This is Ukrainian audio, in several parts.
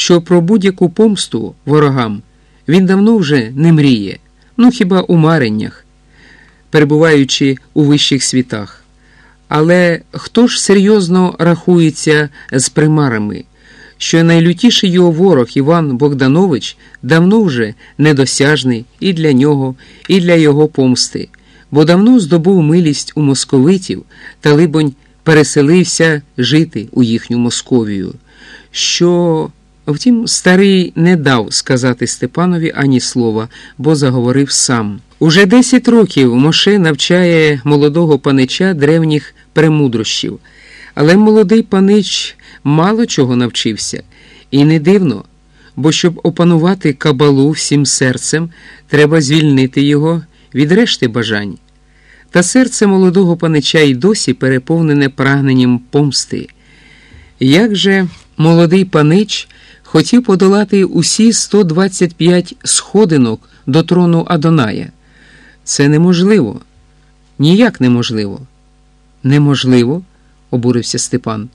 що про будь-яку помсту ворогам він давно вже не мріє, ну хіба у мареннях, перебуваючи у вищих світах. Але хто ж серйозно рахується з примарами, що найлютіший його ворог Іван Богданович давно вже недосяжний і для нього, і для його помсти, бо давно здобув милість у московитів та, либонь, переселився жити у їхню Московію, що, втім, старий не дав сказати Степанові ані слова, бо заговорив сам. Уже десять років Моше навчає молодого панича древніх премудрощів, але молодий панич мало чого навчився, і не дивно, бо щоб опанувати кабалу всім серцем, треба звільнити його від решти бажань. Та серце молодого панича й досі переповнене прагненням помсти. Як же молодий панич хотів подолати усі 125 сходинок до трону Адоная? Це неможливо, ніяк неможливо. Неможливо, обурився Степан.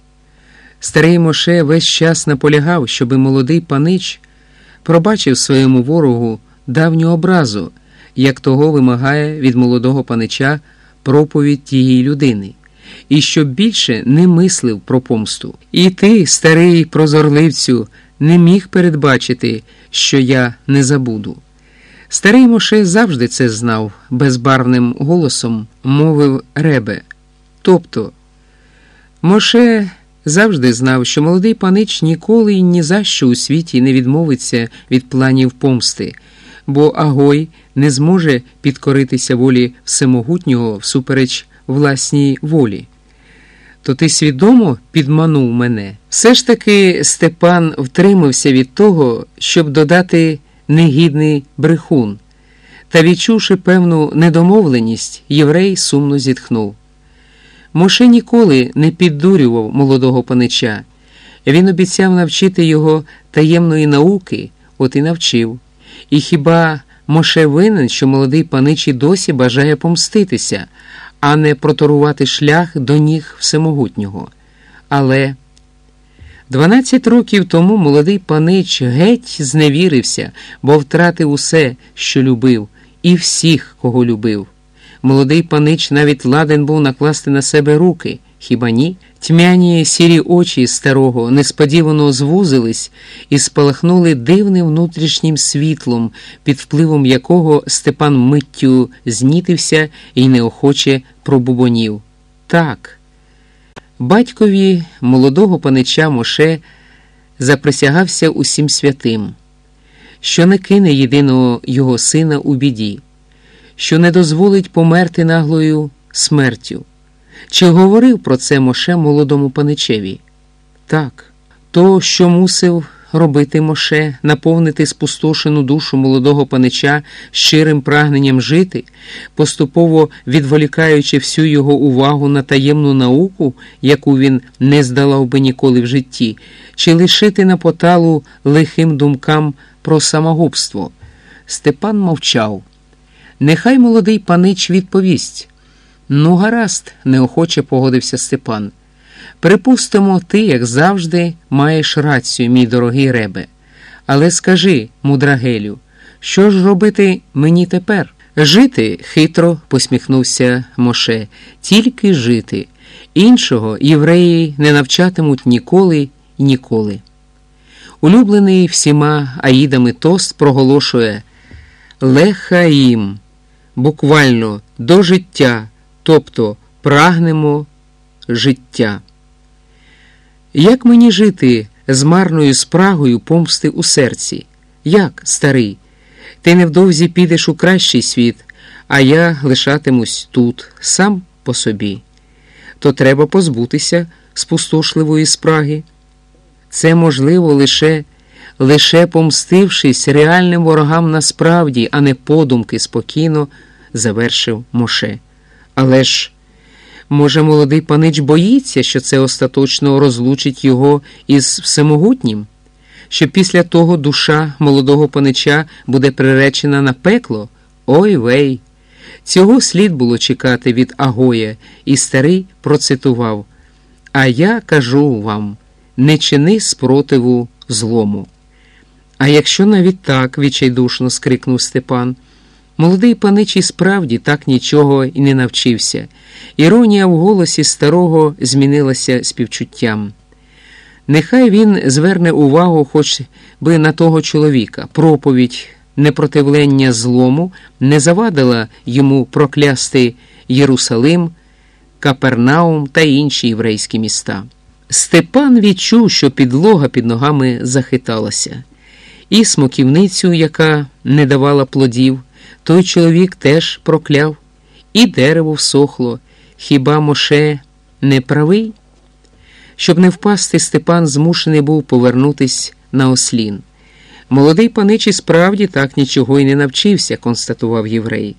Старий Моше весь час наполягав, щоби молодий панич пробачив своєму ворогу давню образу, як того вимагає від молодого панича проповідь тієї людини, і щоб більше не мислив про помсту. І ти, старий прозорливцю, не міг передбачити, що я не забуду. Старий Моше завжди це знав, безбарвним голосом мовив Ребе. Тобто, Моше завжди знав, що молодий панич ніколи і ні за що у світі не відмовиться від планів помсти, бо Агой не зможе підкоритися волі всемогутнього всупереч власній волі. То ти свідомо підманув мене. Все ж таки Степан втримався від того, щоб додати негідний брехун. Та, відчувши певну недомовленість, єврей сумно зітхнув. Моше ніколи не піддурював молодого панича. Він обіцяв навчити його таємної науки, от і навчив. І хіба Моше винен, що молодий панич і досі бажає помститися, а не проторувати шлях до ніг всемогутнього. Але 12 років тому молодий панич геть зневірився, бо втратив усе, що любив, і всіх, кого любив. Молодий панич навіть ладен був накласти на себе руки, хіба ні? Тьмяні сірі очі старого несподівано звузились і спалахнули дивним внутрішнім світлом, під впливом якого Степан миттю знітився і неохоче пробубонів. Так. Батькові молодого панича Моше заприсягався усім святим, що не кине єдиного його сина у біді, що не дозволить померти наглою смертю. Чи говорив про це Моше молодому паничеві? Так, то, що мусив робити Моше, наповнити спустошену душу молодого панича щирим прагненням жити, поступово відволікаючи всю його увагу на таємну науку, яку він не здолав би ніколи в житті, чи лишити на поталу лихим думкам про самогубство. Степан мовчав. Нехай молодий панич відповість. Ну, гаразд, неохоче погодився Степан. Припустимо, ти, як завжди, маєш рацію, мій дорогий ребе. Але скажи, мудрагелю, що ж робити мені тепер? Жити, хитро посміхнувся Моше, тільки жити. Іншого євреї не навчатимуть ніколи і ніколи. Улюблений всіма аїдами тост проголошує Лехаїм, буквально до життя, тобто прагнемо життя. Як мені жити з марною спрагою помсти у серці? Як, старий? Ти невдовзі підеш у кращий світ, а я лишатимусь тут, сам по собі. То треба позбутися спустошливої спраги. Це можливо лише лише помстившись реальним ворогам насправді, а не подумки спокійно, завершив Моше. Але ж. Може, молодий панич боїться, що це остаточно розлучить його із всемогутнім, що після того душа молодого панича буде приречена на пекло? Ой вей! Цього слід було чекати від Агоя, і старий процитував: А я кажу вам: не чини спротиву злому. А якщо навіть так, відчайдушно скрикнув Степан. Молодий панич і справді так нічого і не навчився. Іронія в голосі старого змінилася співчуттям. Нехай він зверне увагу хоч би на того чоловіка. Проповідь непротивлення злому не завадила йому проклясти Єрусалим, Капернаум та інші єврейські міста. Степан відчув, що підлога під ногами захиталася, і смоківницю, яка не давала плодів, той чоловік теж прокляв, і дерево всохло. Хіба Моше не правий? Щоб не впасти, Степан змушений був повернутись на ослін. Молодий панич і справді так нічого й не навчився, констатував єврей.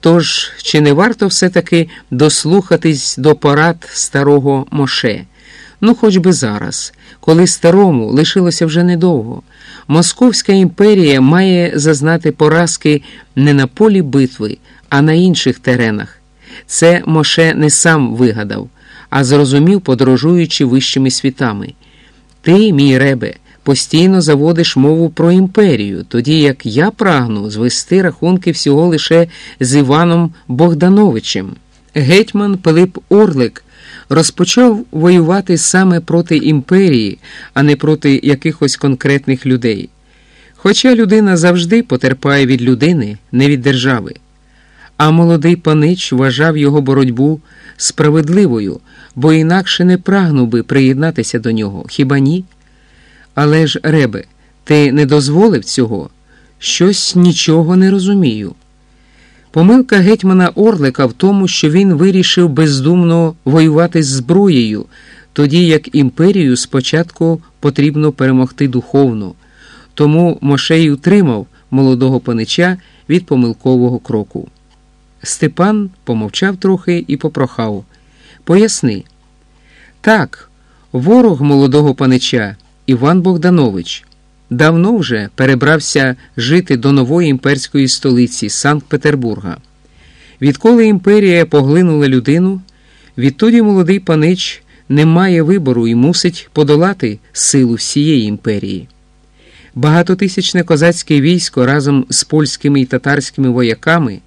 Тож, чи не варто все-таки дослухатись до порад старого Моше? Ну, хоч би зараз, коли старому лишилося вже недовго. Московська імперія має зазнати поразки не на полі битви, а на інших теренах. Це Моше не сам вигадав, а зрозумів, подорожуючи вищими світами. Ти, мій ребе, постійно заводиш мову про імперію, тоді як я прагну звести рахунки всього лише з Іваном Богдановичем. Гетьман Пилип Орлик розпочав воювати саме проти імперії, а не проти якихось конкретних людей. Хоча людина завжди потерпає від людини, не від держави. А молодий панич вважав його боротьбу справедливою, бо інакше не прагнув би приєднатися до нього, хіба ні? Але ж, Ребе, ти не дозволив цього? Щось нічого не розумію. Помилка гетьмана Орлика в тому, що він вирішив бездумно воювати з зброєю, тоді як імперію спочатку потрібно перемогти духовно. Тому Мошей утримав молодого панича від помилкового кроку. Степан помовчав трохи і попрохав Поясни. Так, ворог молодого панича Іван Богданович давно вже перебрався жити до нової імперської столиці Санкт-Петербурга. Відколи імперія поглинула людину, відтоді молодий панич не має вибору і мусить подолати силу всієї імперії. Багатотисячне козацьке військо разом з польськими і татарськими вояками.